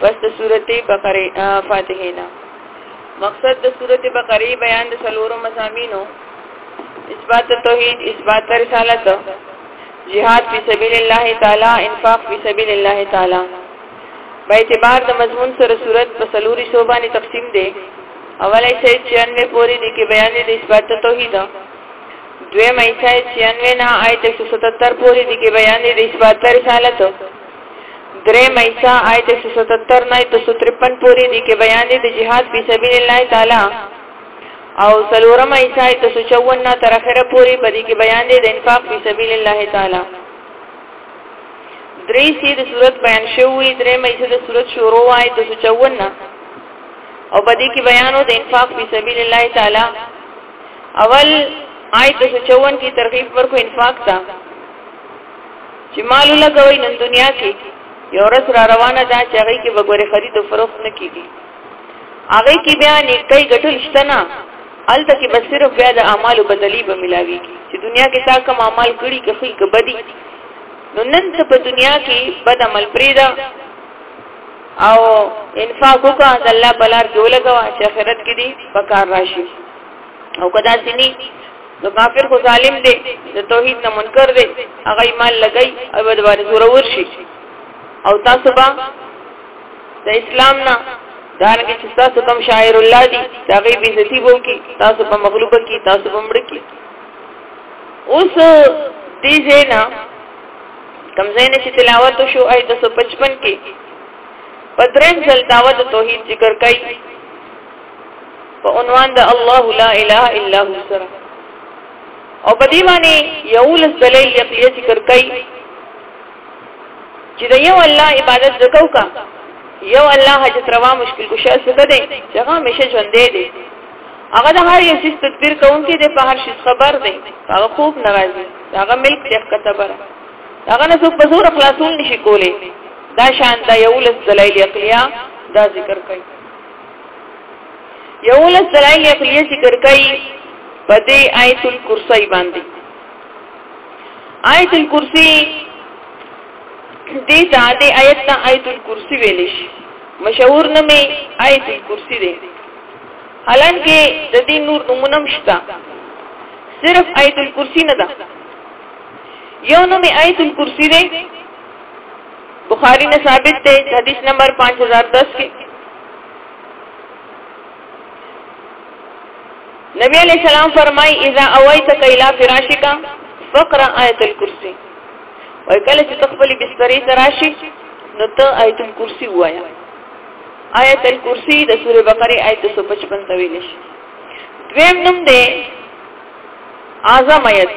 پس د سورته بقره فاتحه نه مقصد د سورته بقره بیان د سلورو مزامینو اثبات توحید اثبات رسالت جهاد فی سبیل الله تعالی انفاق فی سبیل الله تعالی په اعتبار د مضمون سره صورت په سلوري شوبانه تقسیم دی اولای شی 96 پوری دی کې بیان دی اثبات توحید دویم ایسای 96 نه آیت 177 پوری دی کې بیان دی اثبات رسالت درې مېسا آیت 177 نه 153 پورې دي کې بیان دي د جهاد په سبیل الله تعالی او سلورم ایسا 154 نه تر اخره پورې په دې کې بیان دي د انفاق په سبیل الله تعالی درې سي د صورت بیان شوی درې مې سي د صورت شروع وای د 54 نه او بدی کې بیانو د انفاق په سبیل الله تعالی اول آیت 54 کی ترغیب ورکو انفاق ته چې مال لګوي نن دنیا کې یو ورځ را روانه ده چې هغه کې بګوري خرید او فروخت نه کیږي هغه کې بیا نیکي ګټل شته نه الته کې بس صرف بیا د اعمالو بدلی به ملاوي چې دنیا کې تا کوم اعمال کړی که خې کبدي نو نن ته په دنیا کې بد عمل پریدا او انفاق وکړه د الله بلار کې ولګوا چې آخرت کې دي پکار راشي او کدا سني نو کافر خو ظالم دی د توحید نه منکر دی هغه ایمان لګی او د باندې زور ورشي او تاسو به د اسلام نه دا لکه چې تاسو کوم شاعر الله دی دا غي بیزتی وو کی تاسو په مغلوبه کی تاسو په مړ کی اوس دې زینا کم زینا چې تلاوت شو آی 255 کې پدریم ځل داوت توحید ذکر کړي په عنوان د الله لا اله الا هو سره او په دې باندې یو لس دلیل یقیه ذکر کوي چې د یو الله عبادت وکاو کا یو الله حاجت روا مشکل کشه څه ده چې هغه همیشه ژوند دی هغه د هر یو شیز تدبیر کوونکی دی په هر شیز خبر دی هغه خوب ناراضي هغه ملک دی کتبر هغه نه څوک په زور خلاصون نشي کولی دا شان دا یو لس دلایل عقلیه دا ذکر کوي یو له دلایل عقلیه ذکر کوي په دې آیت الکرسی باندې آیت الکرسی دې ته دې آیت ته آیت الکرسی ویل شي مشهور نومې آیت الکرسی دی حالانکه د دې نور نمونه مشته صرف آیت الکرسی نه ده یو نومې آیت الکرسی دی بخاری نے ثابت تے حدیث نمبر 5010 کی نبی علیہ السلام فرمائی اذا اویتک الى فراشک فقرا آیت الکرسی وای کله چې تخپل بسترې تراشی نو ته آیت الکرسی وایا آیت الکرسی د سوره بقره آیت 155 ته ویل شي دویم نوم دی اعظم آیت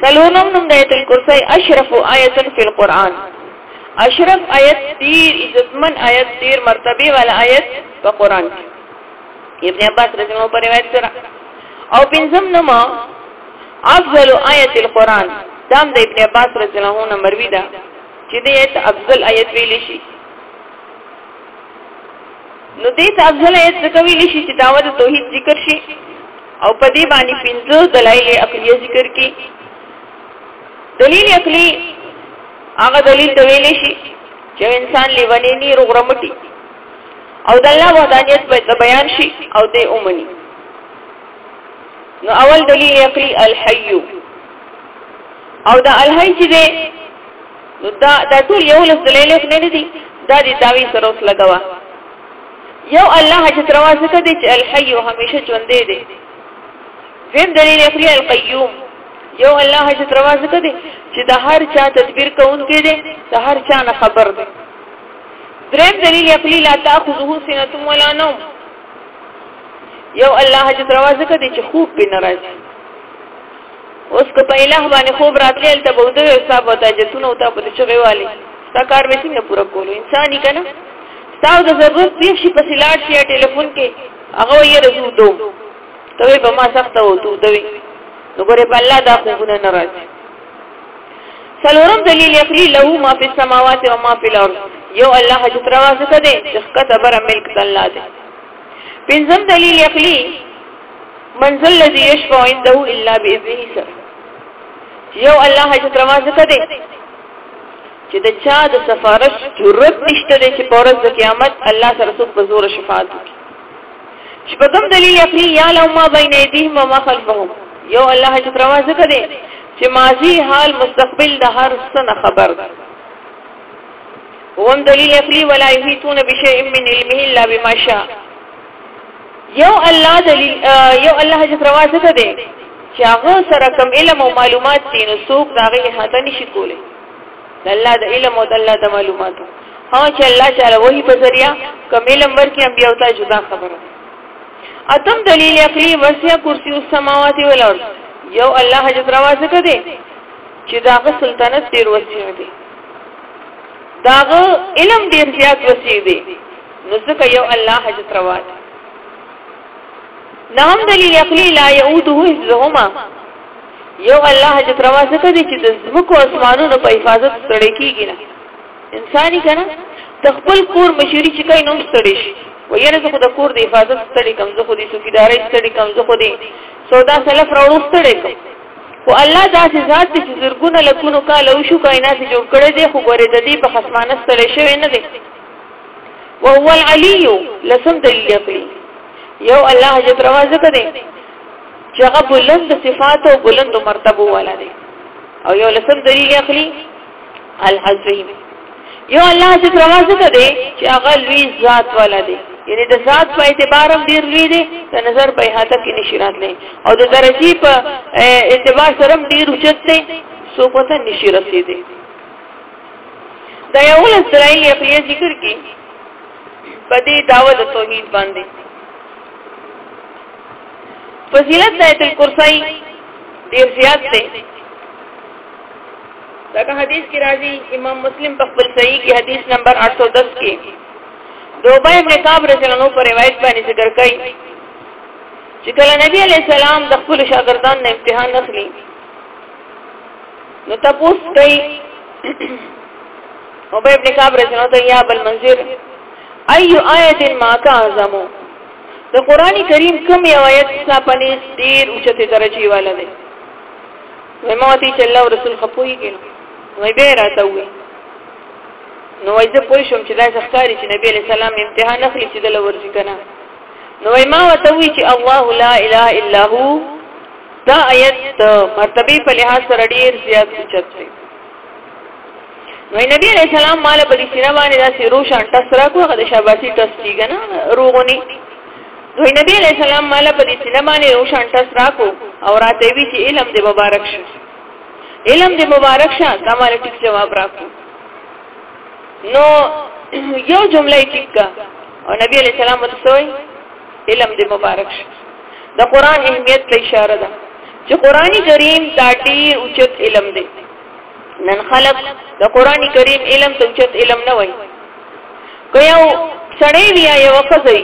سلونم نم د ایت الکرسی اشرف آیت فی القرآن اشرف آیت دیر عزتمن آیت دیر مرتبه والا آیت په قرآن کې ابن عباس رضی الله پر روایت سره او پنځم نما افضل آیت القرآن دام د ابن عباس رضی الله عنه مروی ده چې دې ته افضل آیت ویل شي نو دې ته افضل ایت ځکه ویل شي چې داوت توحید ذکر شي او په دې باندې پنځه دلایل عقلی ذکر کی دلیل عقلی هغه دلیل ته ویل شي چې انسان لیونی نه رغرمټي او د الله وحدانیت په بیان شي او دې اومني نو اول دلیل عقلی الحی او دا الحی چې نو دا دا ټول یو لس دلیلې نه دي دا دي داوی سره اوس لګوا یو الله حجت روا څخه دي چې الحي همیشه ژوند دی زم دلیل اخری القیوم یو الله حجت روا څخه دي چې د هر چا تدبیر کوونکی دی د هر چا نه خبر دی دریم دلیل عقلی لا تاخذه سنه ولا نوم یو الله حجت روا څخه دي چې خوب به ناراضي اوس که په الہ باندې خوب راتلی هلته به ودوی او ستا به ورته حاجتونه ورته پسې چغې والې ستا کار به څنګه پوره کولو انسان یې که نه ستا د ضرورت پېښ شي پسې لاړ شي یا ټېلیفون کې هغه وایي یاره زه ودوم ته وایي په ما سخته و ته ودوې نو ګورې په الله دا خوبونه نه راځي سلورم دلیل اخلی له ما فی السماوات و ما فی الارض یو الله حجت روا څه ده چې خکته بر ملک الله ده پنځم دلیل اخلی من ذل الذي يشفع عنده الا باذنه سر یو الله حاجت روا ځکه دی چې د چا د سفارش جرأت نشته دی چې پورز د قیامت الله سره څوک په زور شفاعت وکړي چې په کوم دلیل یې یا لو ما بین ایدیهم و ما خلفهم یو الله حاجت روا ځکه دی چې ماضی حال مستقبل د هر څه خبر ده وهم دلیل یې ولا یحیتون بشیء من علمه الا بما شاء یو الله دلیل یو الله حاجت روا څه ته دی چې هغه سره کوم علم او معلومات دي نو څوک دا غي احاطه نشي کولی د الله د علم او د الله د معلوماتو ها چې الله تعالی وਹੀ په ذریعہ کوم علم ورکې انبیاء ته جدا خبره اتم دلیل عقلی وسیا کرسی السماوات والارض یو الله حاجت روا څه ته دی چې دا غ سلطنت ډیر وسیع دی داغه علم ډیر زیات وسیع دی نو ځکه یو الله حاجت روا دی نهم دلیل عقلی لا یعوده حفظهما یو الله حاجت روا ځکه دی چې د زمکو اسمانونو په حفاظت سره کیږي نه انساني کنه د خپل کور مشوري چې کای نوم ستړي شي ویره زه خو د کور د حفاظت ستړي کم زه خو د سوکیداري ستړي کم زه خو د سودا سلف راوړو ستړي کم خو الله داسې ذات چې زرګونه لکونو کال او شو کائنات جوړ کړی دی خو ګوره د دې په خصمانه ستړي شوی نه دی وهو العلي لسم دلیل عقلی یو الله جل روا ذکر دی چې هغه بلند صفات او بلند مرتبه والا دی او یو لسم دلیل عقلی العظیم یو الله جل روا ذکر دی چې هغه لوی ذات والا دی یعنی د ذات په اعتبار هم ډیر لوی دی د نظر په احاطه کې نشیرات نه او د درجه په اعتبار سره ډیر اوچت دی سو پته نشی رسیدي دا یو له اسرائیل عقلیه ذکر کې په دې داوه د توحید باندې فضیلت د ایت الکرسی ډیر زیات دی دا حدیث کې راځي امام مسلم په خپل صحیح کې حدیث نمبر 810 کې دوبه ابن کعب رضی الله عنه پر روایت باندې ذکر کړي چې کله نبی علی السلام د خپل شاګردان نه امتحان اخلي نو تاسو کوي او به ابن کعب رجنو ته یا بل منظر ایو آیت ما کا اعظمو د قران کریم کوم یو آیت څخه پني ډیر اوچته درجه والا دی وموتی چې الله رسول خپوي کینو وای به راته وي نو وای زه پوه شم چې دا ځخکاری چې نبی علی سلام امتحان اخلي چې د لور ځکنه نو ما وته وی چې الله لا اله الا هو دا آیت د مرتبه په لحاظ سره ډیر زیات اوچت دی نو نبی علیہ السلام مال په دې سینه باندې دا سیرو شان ټس راکو هغه د شاباسي ټس کیږي نه روغونی نو نبی علیہ السلام مال په دې سینه باندې رو شان ټس راکو او راته وی چې علم دې مبارک شه علم دې مبارک شه دا مال ټیک جواب راکو نو یو جمله ټیک کا او نبی علیہ السلام وتسوي علم دې مبارک شي د قران اهمیت ته اشاره ده چې قران کریم دا ډیر اوچت علم دی نن خلق د قران کریم علم ته اوچت علم نه وایي که یو سړی وی یا یو فزای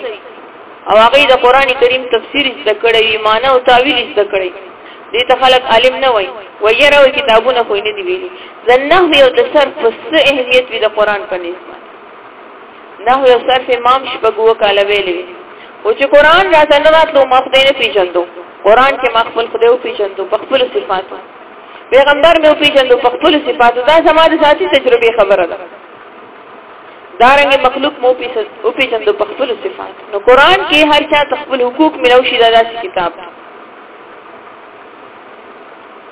او هغه د قران کریم تفسیر زده کړی معنی او تعویل زده کړی دې ته خلق عالم نه وای ویره وی کتابونه خو نه دی ویلي زنه یو د سر پس اهمیت وی د قران په نسبت نحو او صرف امام شپږو کاله ویلې او چې قران راته نه راتلو ما خدای نه پیژندو قران کې ما خپل خدای او پیژندو په خپل صفاتو پیغمبر مې پیژندو په خپل صفاتو دا زموږ ذاتي تجربه خبره ده دارنګ مخلوق مو او پیژندو په خپل صفات نو قران کې هر چا خپل حقوق ملو شي دا داسې کتاب ده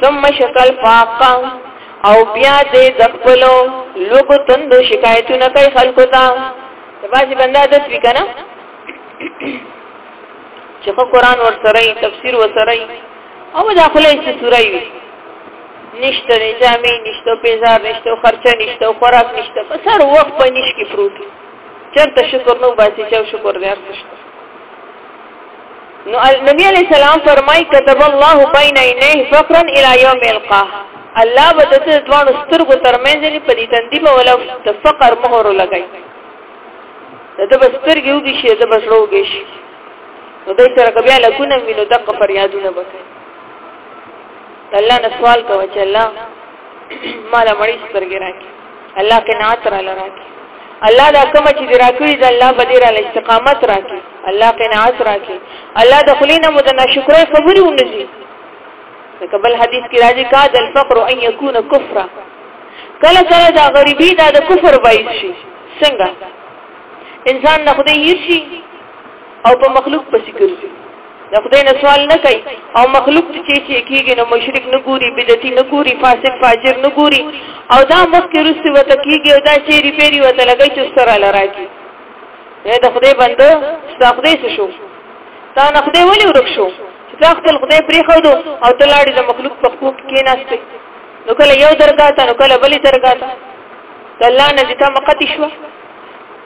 ثم شکل فاقا او بیا دې د خپلو لوګو تندو شکایتونه کوي خلکو ته د بازي بنده عادت وی کنه چې په قران ور سره تفسیر ور سره او داخله چې سورې وي نشته نه جامې نشته پیزار نشته خرچه نشته خوراک نشته په سر وخت په نش کې پروت چرته شکر نو باسي چې شکر دې ارزښت نو نبی علیہ السلام فرمای كتب الله بين عينيه فقرا الى يوم يلقاه الله به د دې دوانو سترګو ترمنځ لري په دې تندې په ولا د فقر مهر لګای د بس سترګې وږي شي د بس روږي شي نو دای سره کبیا لکونه مينو دغه فریادونه وکړي الله نه سوال کوي چې الله مال مړی سترګې راکړي الله قناعت را لراکي الله دا کوم چې دراکړي د الله بدیر ال استقامت راکي الله قناعت راکي الله د خلینا مدنا شکرې قبول ونجي لکه بل حدیث کې راځي کا د الفقر ان يكون كفرا کله کله دا غریبي دا د کفر باعث شي څنګه انسان نه خدای هیر شي او په مخلوق پسې ګرځي د خدای نه سوال نه کوي او مخلوق ته چې چې کیږي نو مشرک نه ګوري بدعتي نه ګوري فاسد فاجر نه ګوري او دا مخکې رسي وته کیږي او دا چې ری پیری وته لګي چې سره لراږي نه د خدای بنده ستا خدای څه شو تا نه خدای ولې ورک شو چې تا خپل خدای پرې خو دو او ته لاړې د مخلوق په حقوق کې ناشته نو کله یو درګه ته نو کله بلې درګه ته الله نه دې ته مقتی شو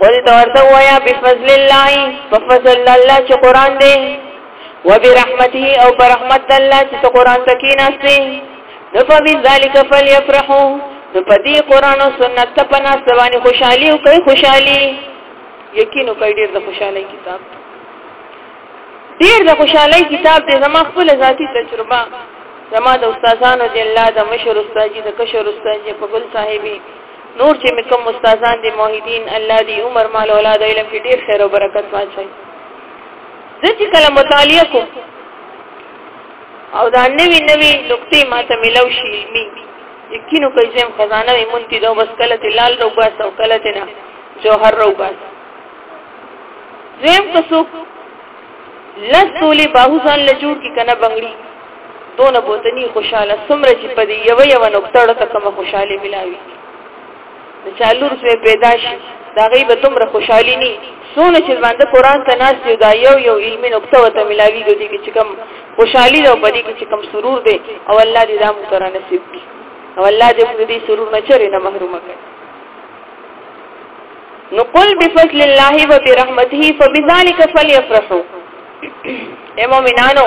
ولی تورته وایا بفضل الله ففضل الله چې قران دی وبرحمته او برحمت الله چې قران تکي ناشته نفمن ذلك فليفرحوا نو په دې قران او سنت ته پنا سواني خوشحالي او کوي خوشحالي یقینو کوي ډېر د خوشحالي کتاب ډېر د خوشحالي کتاب دې زما خپل ذاتی تجربه زما د استادانو د الله د مشر استاد د کشر استاد په ګل صاحبي نور چې مکم استادان دي موحدین الله دی عمر مال اولاد علم کې ډیر خیر او برکت واچي زه چې کله مطالعه کوم او دا نوی نوی نقطې ماته ملو شي علمي یقینو کوي زم خزانه یې مونتی دا بس کله ته لال رو باس او کله ته نه جوهر رو باس زم کو سو لس تولې باهو ځان لجوړ کی کنه بنگړي دونه بوتنی خوشاله سمره چې په دې یو یو نقطه ته کوم خوشاله ملاوي د چالور سره پیدا شي دا غي به تمره خوشحالي ني سونه چې باندې قران ته ناس یو دا یو یو علمي نقطه وته ملاوي ګدي چې کوم خوشحالي او بدی کې کوم سرور دی او الله دې دا مونږ را نصیب کړي او الله دې موږ دې سرور نه چره نه محروم کړي نو قل بفضل الله وبرحمته فبذلك فليفرحوا اے مومنانو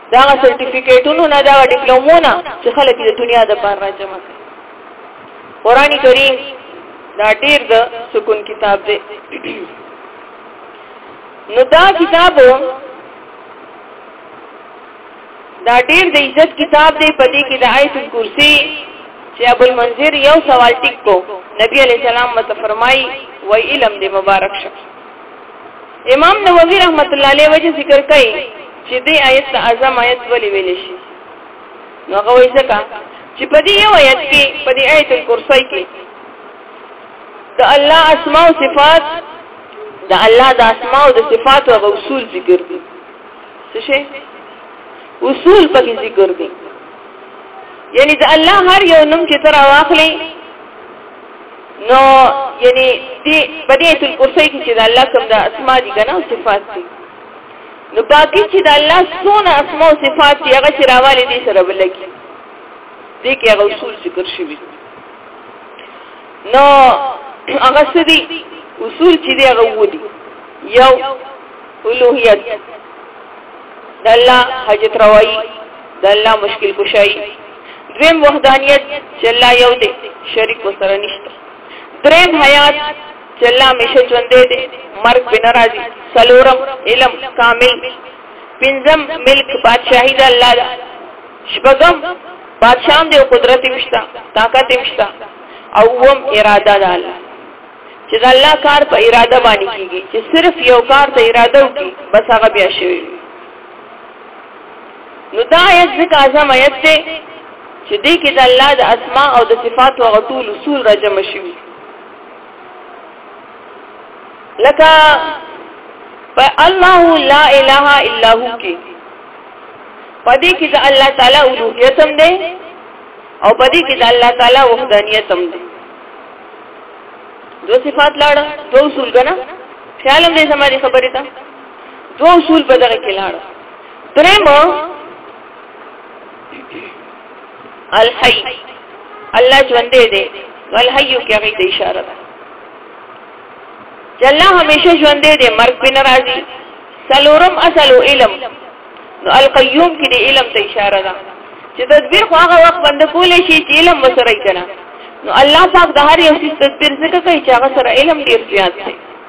دا سرټیفیکیټونو نه دا ډیپلومو نه چې خلک د دنیا د پاره راجمع کوي قرآنی کریم دا ډیر د سکون کتاب دی نو دا کتاب دا ډیر د عزت کتاب دی په دې کې د آیت الکرسی چې ابو المنذر یو سوال ټیک کو نبی علی السلام مت فرمای و علم دې مبارک شه امام نووي رحمت الله علیه وجه ذکر کوي چې دې آیت ته اعظم آیت ولې ویل شي نو هغه وایي ځکه چې په دې یو آیت کې په دې آیت الکرسی کې د الله اسماء او صفات د الله د اسماء او د صفات او اصول ذکر دي څه شي اصول په ذکر دي یعنی د الله هر یو نوم چې تر واخلې نو یعنی دې په دې تل کرسي کې چې د الله کوم د اسماء دي کنه او صفات دي نو باقي چې د الله سونه اسماء او صفات دي هغه چې راوالي دي سره ولګي دې کې هغه اصول ذکر شوي نو هغه څه دي اصول چې دی هغه ودی یو اولوہیت د الله حاجت روائی د الله مشکل کشائی دویم وحدانیت چې الله یو دی شریک وسره نشته دریم حیات چې الله همیشه ژوندې دی مرګ به ناراضي سلورم علم کامل پنځم ملک بادشاہی د الله دا شپږم بادشاہ دی قدرت مشتا طاقت مشتا او هم اراده د الله چې د الله کار په اراده باندې کیږي چې صرف یو کار ته اراده وکړي بس هغه بیا شوی نو دا آیت ځکه اعظم آیت دی چې دې کې د الله د اسماء او د صفات او غټول اصول راجم شوي لکه په الله لا اله الا هو کې پدې کې د الله تعالی اولوہیت هم دی او پدې کې د الله تعالی وحدانیت هم دی دو صفات لاړه دو اصول غنا خیال هم دې زماري خبرې ته دو اصول په دغه کې لاړ درېم الحي الله ژوندې دی الحي کې هغه ته اشاره ده چې الله همیشه ژوندې دی مرګ په ناراضي سلورم اصل علم نو القيوم کې د علم ته اشاره ده چې تدبیر خو هغه وخت باندې کولې شي چې علم وسره کنا نو الله پاک د هر یو څه تدبیر څخه کوي چې هغه سره علم ډیر زیات دی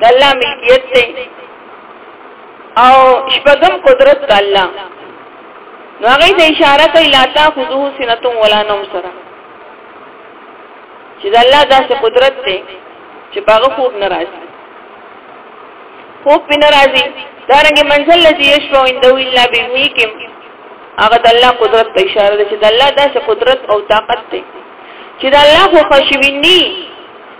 د الله ملکیت دی او شپږم قدرت د الله نو هغه د اشاره کوي لا تا خذو سنتم ولا نوم سره چې د الله داسې قدرت دی چې باغه خوب ناراضي خوب په ناراضي دارنګ منزل لذي يشفو عنده الا بميکم هغه د الله قدرت ته اشاره ده چې د الله داسې قدرت او طاقت دی چې د الله خو خوشویني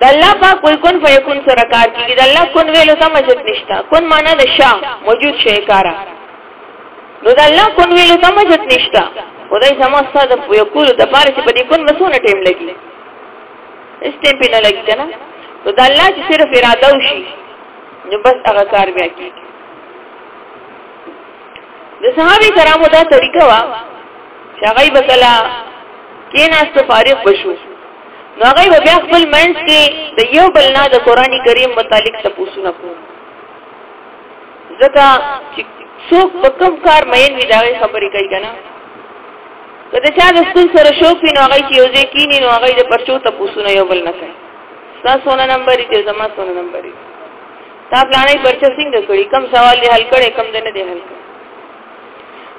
د الله پاک کوئی کن فیکون سره کار کیږي د الله کن ویلو ته مجد نشتا کن معنا د شاه موجود شي کارا نو د الله کن ویلو ته مجد نشتا خدای زما ستاسو په یو کول د پاره چې په دې کون مسونه ټیم لګي استیم په نه لګي کنه نو د الله چې صرف اراده وشي نو بس هغه کار بیا کیږي د صحابه کرامو دا طریقه وا چې هغه به کله کیناست فارغ بشو نو هغه به بیا خپل منځ کې د یو بل نه د قرآني کریم متعلق تاسو نه کوو ځکه چې څوک په کوم کار مین وي دا خبرې کوي کنه کله چې د سکول سره شوق وي نو هغه چې یو ځای کینی نو هغه د پرچو ته پوسونه یو بل نه کوي تاسو نه نمبر دې زما سونه نمبر دې تا پلانې پرچې څنګه کړی کم سوال دې حل کړي کم دې نه دې حل کړي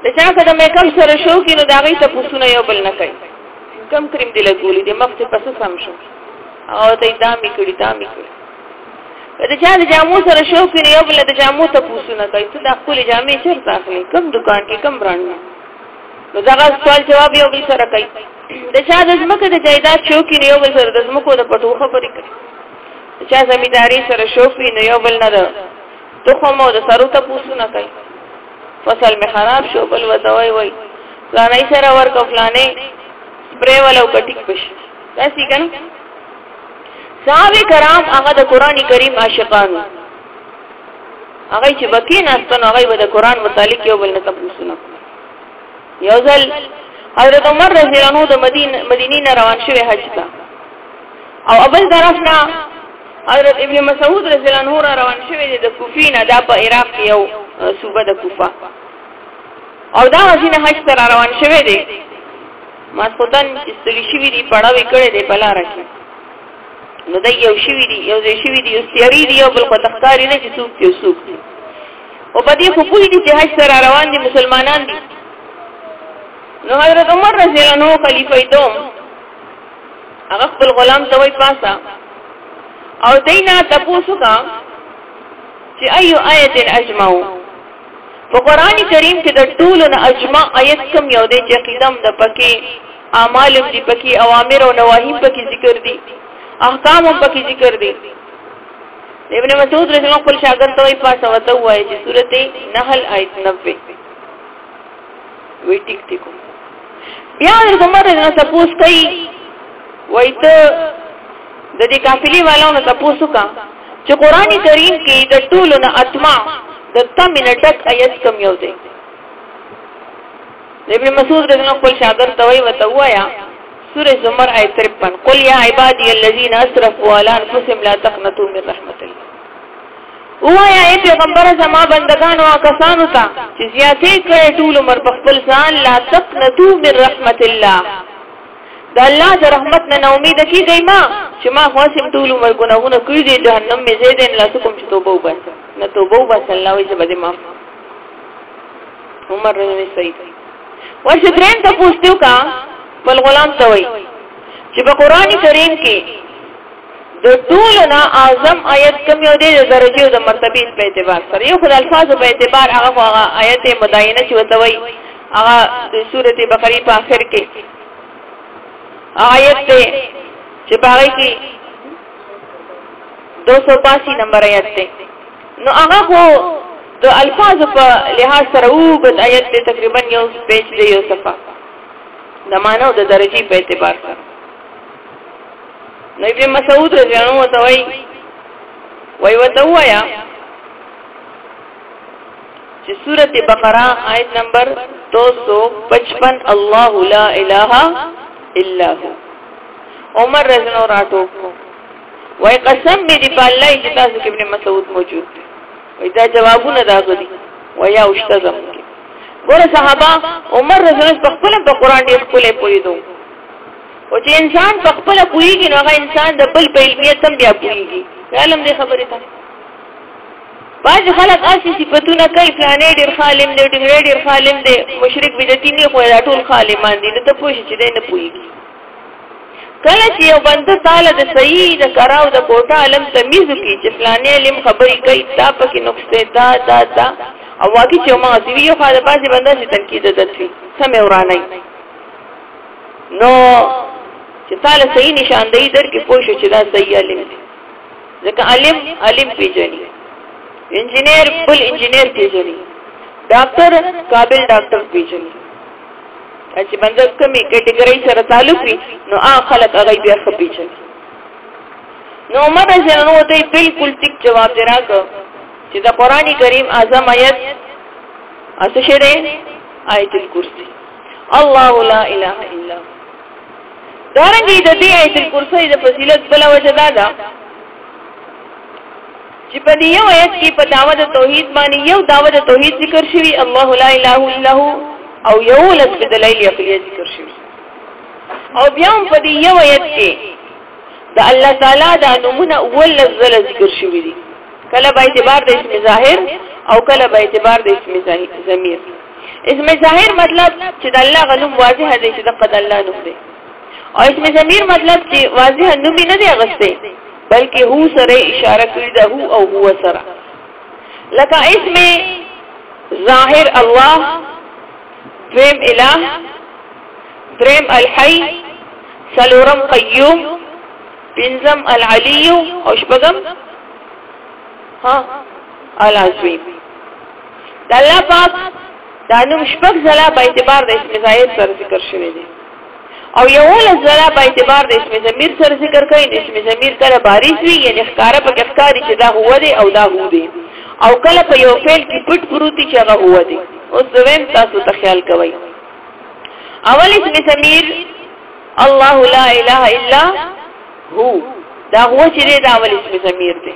د چا سره میک اپ سره شو کې نو دا غي ته پوښتنه یو بل نه کوي کم کریم دی لګولې د مخ ته پس سم شو او ته دا می کړی دا می کړی د چا د جامو سره شو کې یو بل د جامو ته پوښتنه کوي ته د خپل جامې چیرته اخلي کم دکان کې کم برانډ نو دا غا سوال جواب یو بل سره کوي د چا د زمکه د جایداد شو کې یو بل سره د زمکو د پټوخه پرې کوي چا زمیداری سره شو کې نو یو بل نه تخم او د سرو ته پوسونه کوي فصل می خراب شو بل ودوي وای فلانه سره ورکو فلانه سپری ولو کټیک پش دا سی کنه صحابه کرام هغه د قران کریم عاشقانو هغه چې بکی ناستن هغه به د قران متعلق یو بل نه تاسو یو ځل حضرت عمر رضی الله عنه د مدینه مدینې روان شوی حج ته او ابل طرف نه حضرت ابن مسعود رضی الله عنه را روان شوی دی د کوفی نه دا په عراق کې یو صوبه د کوفه او دا غزین حج تر روان شوی دی ما خدان استلی شوی دی پړاوی کړی دی بلا راکی نو دا یو شوی دی یو ځای شوی دی یو سیاری دی یو بل کو تختاری نه چې څوک یو څوک دی او په دې خو پوری دي چې حج تر روان دي مسلمانان دي نو حضرت عمر رضی الله عنه خلیفہ دوم هغه خپل غلام ته وای پاسا او دینا تاسو کا چې ايو آیت اجمعو په قران کریم کې د ټولو نه اجمع آیت کوم یو دی چې قدم د پکې اعمال دې پکې اوامر او نواهی پکې ذکر دي احکام هم پکې ذکر دي ابن مسعود رحمه الله خپل شاګرد ته وایي پاسه وته وایي چې سورته نحل آیت 90 وی ټیک ټیک بیا ورته ماته نه تاسو کوي وای ته د دې قافلې والو نه تاسو کا چې قران کریم کې د ټولو نه اتما د تمنه ټک آیت کم یو دی ابن مسعود رضی الله خپل شاګرد ته وای وته وایا سوره زمر آیت 53 قل یا عبادی الذین اسرفوا علی انفسهم لا تقنطوا من رحمت الله ووایه ای پیغمبره زما بندګانو هغه کسانو ته چې زیاتې کړی ټول عمر په خپل ځان لا تقنطو من رحمت الله د الله د رحمت نه امید کیږي ما چې ما خو سم ټول عمر ګناهونه کړی دي جهنم می زید ان لا کوم چې توبه وباس نه توبه وباس الله وي چې بده معاف عمر رضی صحیح ورشه درین ته پوښتنه کا بل غلام ته وای چې په قرآني کریم کې د ټولو نه اعظم آیت کوم یو دی د درجه او د مرتبه په اعتبار سره یو خدای الفاظ په اعتبار هغه هغه آیت مداینه چې وته وای هغه د سورته بقره په اخر کې آیت ته چې باغی کې 285 نمبر آیت ته نو هغه خو د الفاظ په لحاظ سره وګت آیت ته تقریبا یو پیج دی یو صفه د مانو د درجه په اعتبار سره نو ابن مسعود رضی الله عنه توي وای وتوایا چې سورته بقره آیت نمبر 255 الله لا اله الا هو عمر رضی الله عنه راټو وای قسم می دی په الله چې تاسو کې ابن مسعود موجود دی وای دا جوابونه دا غدي وای او شته زموږ ګور صحابه عمر رضی الله عنه په خپل په قران ډیر خپل پوی دوه او چې انسان په خپل پوېږي نو هغه انسان د بل په علمیت هم بیا پوېږي علم دې خبره ده باج خلک اسی صفاتونه کوي فلانه ډیر خالم دی ډیر ډیر خالم دی مشرک بدعتي نه خو دا ټول خالمان دي نو ته پوښ چې دې نه پوېږي کله چې یو بنده تعالی د صحیح د کراو د کوټه علم تمیز کی چې فلانه علم خبرې کوي دا پکې نقص دی دا دا دا او واقعي چې ما دی یو خاله بازي بنده چې تنقید دتوي سمې ورانه نو چې تعالی صحیح نشاندهي درکې پوه شو چې دا صحیح علم دی ځکه علم علم پیژني انجنیر بل انجنیر پیژني ډاکټر قابل ډاکټر پیژني چې بنده کمی کټګوري سره تعلق وي نو هغه خلک هغه بیا ښه پیژني نو عمر رضی الله عنه ته بالکل ټیک جواب دراکو چې د قرآني کریم اعظم آیت اسه شری آیت الکرسی الله لا اله الا دارنګه د دې آیت الکرسی د فضیلت بل وجه دا ده چې په دې یو آیت کې په داوا د توحید باندې یو داوا د توحید ذکر شوی الله لا اله الا هو او یو لس د دلایل عقلیه ذکر شوی او بیا هم په دې یو آیت کې د الله تعالی د نمونه اول لزل ذکر شوی دی کله به اعتبار د اسم ظاهر او کله به اعتبار د اسم ضمیر اسم ظاهر مطلب چې د الله غنوم واضح دی چې د قد الله نوم دی او اسم ضمیر مطلب چې واضح نوم نه دی غسته بلکې هو سره اشاره کړی ده هو او هو سره لکه اسم ظاهر الله دریم اله دریم الحی سلورم قیوم پنزم العلی او شپغم ها العظیم د الله پاک دا نوم شپږ ځله په اعتبار د اسم زائد سره ذکر شوی دی او یو لس ځله په اعتبار د اسم ضمیر سره ذکر کړي د اسم ضمیر کله بارز وي یعنی ښکارا په ښکاری چې دا هو دی او دا هو دی او کله په یو فعل کې پټ پروتي چې هغه هو دی اوس دویم تاسو ته خیال کوئ اول اسم ضمیر الله لا اله الا هو دا هو چې دا اول اسم ضمیر دی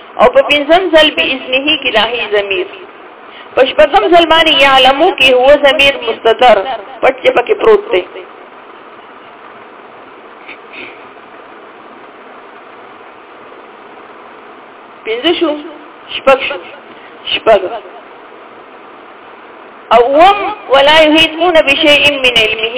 او په پنځم ځل به اسمه کې راهي ضمیر پشپکم سلمان یعلمو کې هو ضمیر مستتر پټ چې پکې پروت دی پنځه شو شپږ شو شپږ او وم ولا يهيتون بشيء من علمه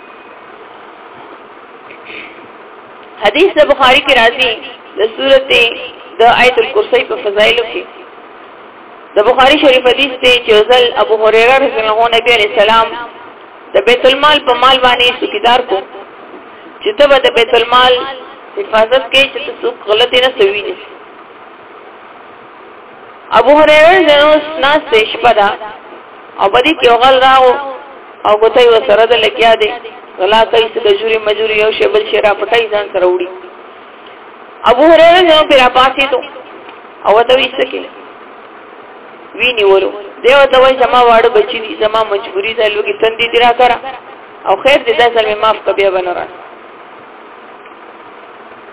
حدیث د بخاری کې راځي د سورته د آیت الکرسی په فضایلو کې د بخاری شریف حدیث ته چې ځل ابو هريره رضی الله عنه نبی عليه السلام د بیت المال په مال باندې سکیدار کو چې ته به د بیت المال حفاظت کې چې څوک غلطي نه سوي نه ابو هريره جنو ناس ته شپه ده او بدی کې غل راو او ګوتې و سره ده لګیا دی غلا کوي چې د جوري مجوري یو شی بل شی را پټای ځان سره وړي ابو هريره جنو پیرا پاسې ته او ته وی سکه وی نیولو دیو ته وای زما واړه بچی دي زما مجبوری ده لوګي تندې دی را کرا او خیر دې دا ځل معاف کبه بنره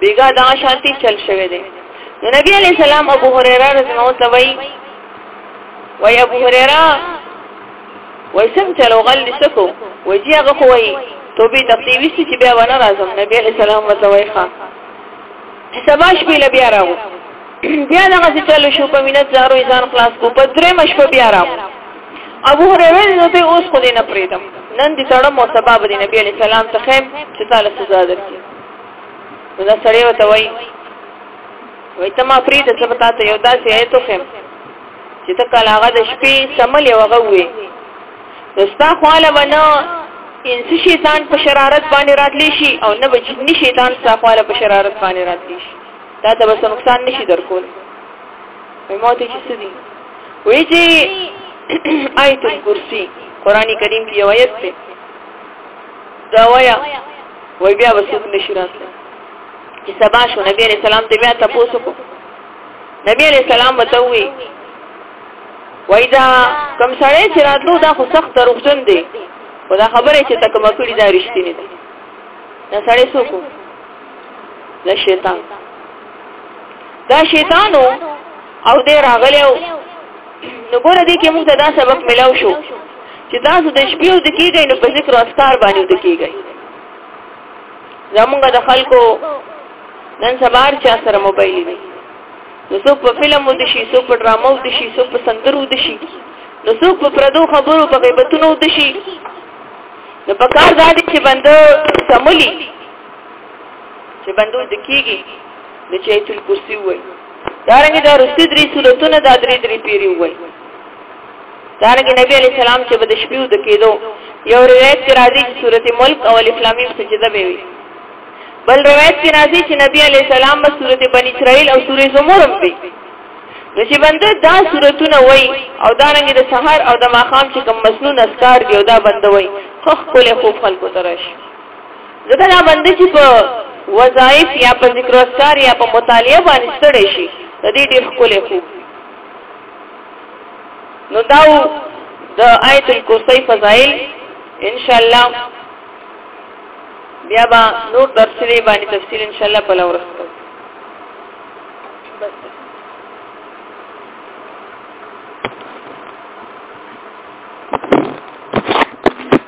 بیګا دا شانتی چل شوی دی نو نبی علی السلام ابو هريره رضی الله عنه وای وای ابو هريره وای سم چلو غل لسکو وای جی هغه خو وای توبه تقدیوی سی چې بیا ونه راځم نبی علی السلام وته وای ښا سباش پیل بیا راو بیا دغه چې چلو شو په مینت زارو ځان خلاص کو په درې مش په بیا راو ابو هريره نو ته اوس خو دې نه پریدم نن دې تړم او سبب دې نبی علی السلام ته خیم چې تعالی سزا درکړي دا سړی وته وای وای ته ما فرید څه پتا ته یو داسې ایتو خم چې ته کله هغه د شپې سمل یو غوي نو ستا خواله ونه انسی شیطان په شرارت باندې راتلی شي او نه بجنی شیطان ستا خواله په شرارت باندې راتلی شي دا ته بس نقصان نشي درکول وای موت چې سدي وای چې آیت الکرسی قرآنی کریم کی آیت ته دا وایا وای بیا وسوک نشی راتله چې سبا شو نبی عليه السلام ته بیا تاسو کو نبی عليه السلام وتوي وای دا کم سره چې راتلو دا خو سخت روغجن دی او دا خبره چې تک مکړی دا رښتینی ده دا سړی څوک دا شیطان دا شیطانو او دې راغلو نو ګوره دې کې موږ ته دا سبق ملاو شو چې تاسو د شپې او د کېږئ نو په ذکر او اسکار باندې ود کېږئ زمونږ د خلکو نن سبار چا سره موبایل دی نو څوک په فلم ود شي څوک په ډرامو ود شي څوک په سندرو ود شي نو څوک په پردو خبرو په غیبتونو ود شي نو په کار دا دي چې بنده سمولي چې بندو د کیږي د چیتل کرسی وای دارنګه دا رسې درې صورتونه دا درې درې پیری وای دارنګه نبی علی سلام چې بد شپې ود کېدو یو روایت کې راځي چې سورته ملک او الف لام میم سجده به وي بل روایت کې راځي چې نبی علی سلام به سورته بنی اسرائیل او سورې زمر هم وي نو چې بنده دا صورتونه وای او دا رنګ د سحر او د ماقام چې کوم مسنون اسکار دی او دا بنده وای خو خپل خوب خلکو ترش ځکه دا بنده چې په وظایف یا په ذکر اسکار یا په مطالعه باندې ستړی شي د دې ډېر ښکلی خوب نو دا د آیت الکرسی فضائل ان شاء الله بیا با نور درس لري باندې تفصیل ان شاء الله په لور راځو